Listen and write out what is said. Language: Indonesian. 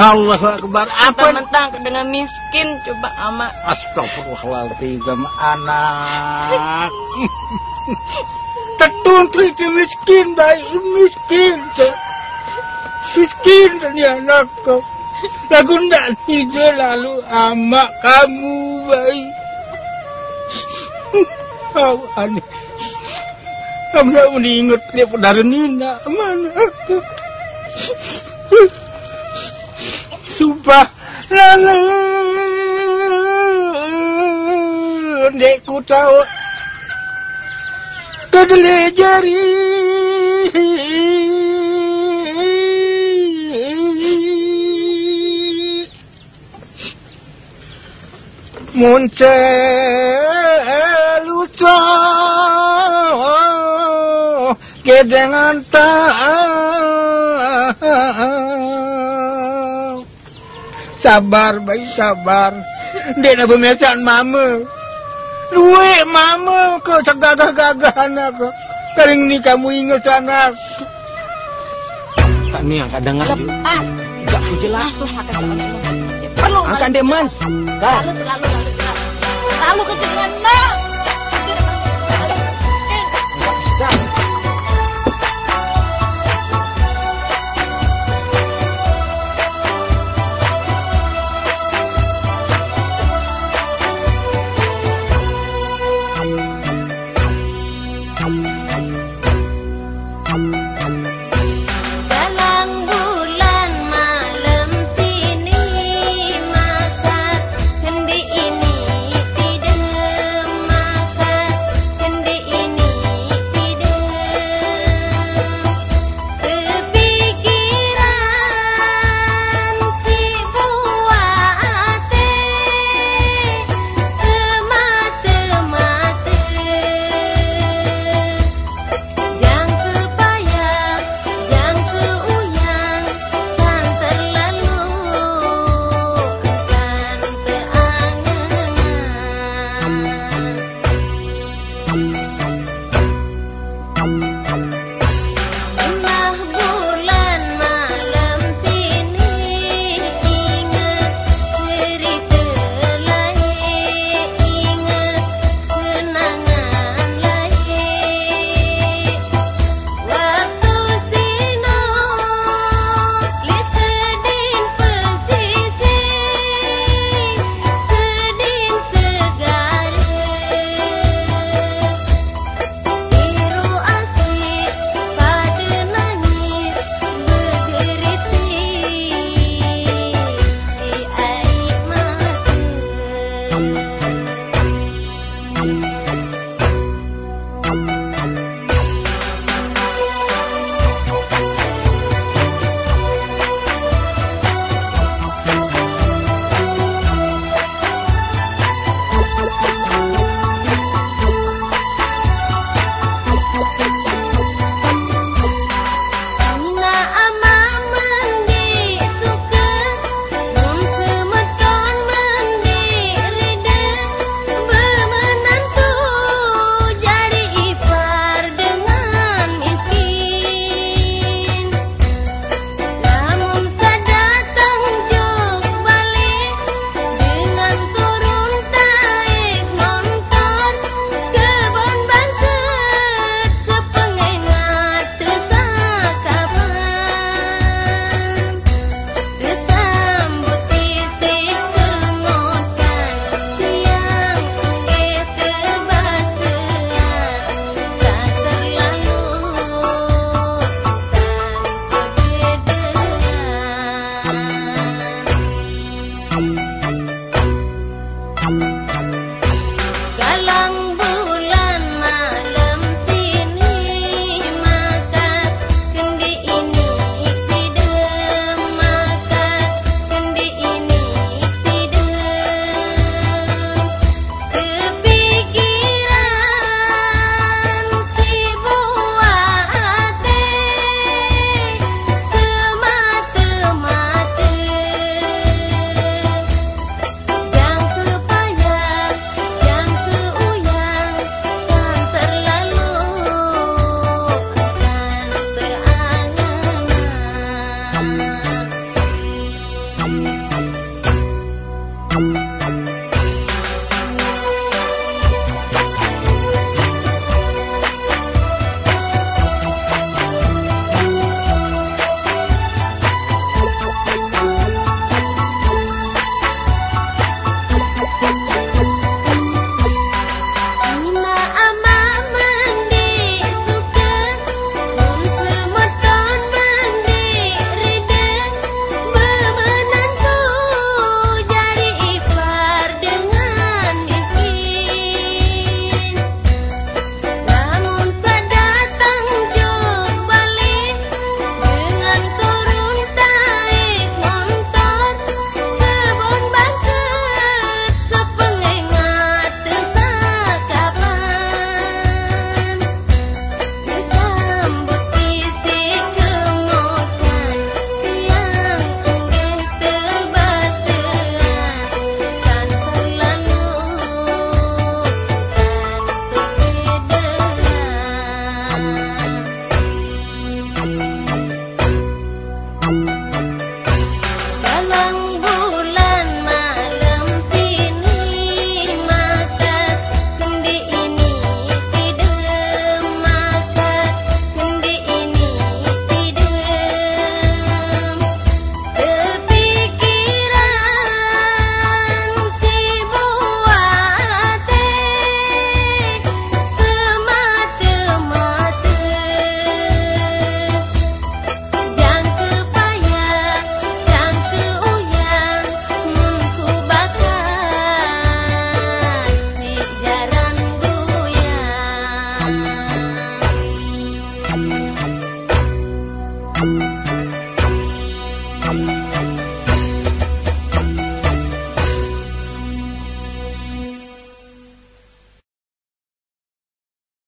Allah Akbar. Apa? Mentang-mentang dengan miskin coba ama. Astagfirullahaladzim anak. Tertuntut miskin baik miskin. Miskin ni anak kau. Lagu ndak tidur lalu ama kamu baik. Oh, aneh. Kamu tak mengingat dia pada Nina mana aku. Sumpah lalu Dekku tahu. Kedele jari Muncul ucap Kedengan tak Sabar, baik sabar. Dia nak bermiasan mama. Duit mama ke segagah-gagah anak ke. Kering ni kamu ingat anak. Tak ni angkat dengar. Lepas. Tak ku jelas. Perlu. Angkat dia mans.